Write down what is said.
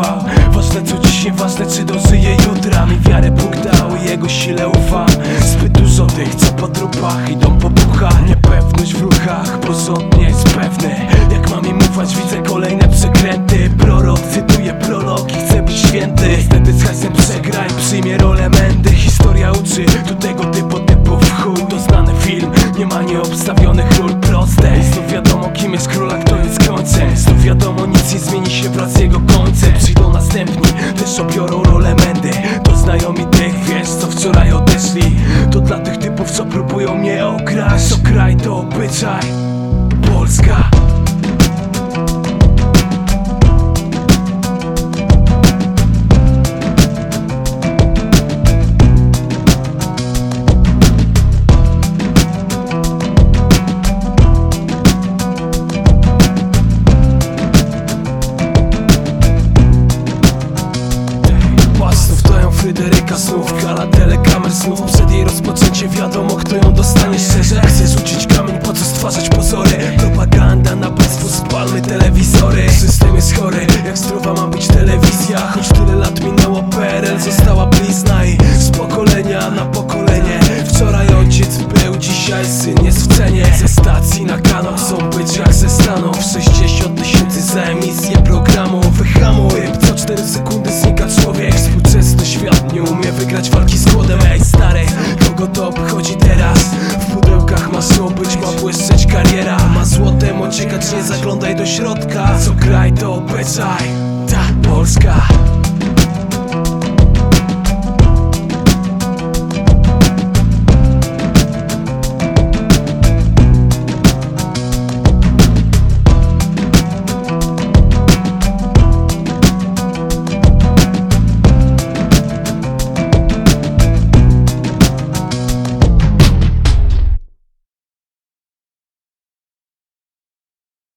trwa Ważne co dzisiaj, ważne czy dożyje jutra Mi wiarę Bóg dał, Jego sile ufam. Zbyt dużo tych, co po trupach idą po duchach. Niepewność w ruchach, porządnie jest pewny Jak mam im ufać, widzę kolejne przekręty. Prorok cytuje prologi, chcę być święty. Niestety z hajsem przegraj, przyjmie rolę mędy. Historia uczy, do tego typu typów chuj. To znany film, nie ma nieobstawionych to snów Gala telekamer snów Przed jej rozpoczęciem wiadomo kto ją dostanie. Szczerze Chcę rzucić kamień po co stwarzać pozory? Propaganda na państwo spalmy telewizory. System jest chory jak zdrowa ma być telewizja. Choć tyle lat minęło PRL została blizna I z pokolenia na pokolenie. Wczoraj ojciec był, dzisiaj syn jest w cenie. Ze stacji na kanał chcą być jak ze Stanów. 60 tysięcy za emisję programu. Wyhamuj, co 4 sekundy nie zaglądaj do środka Co kraj to obyczaj, ta Polska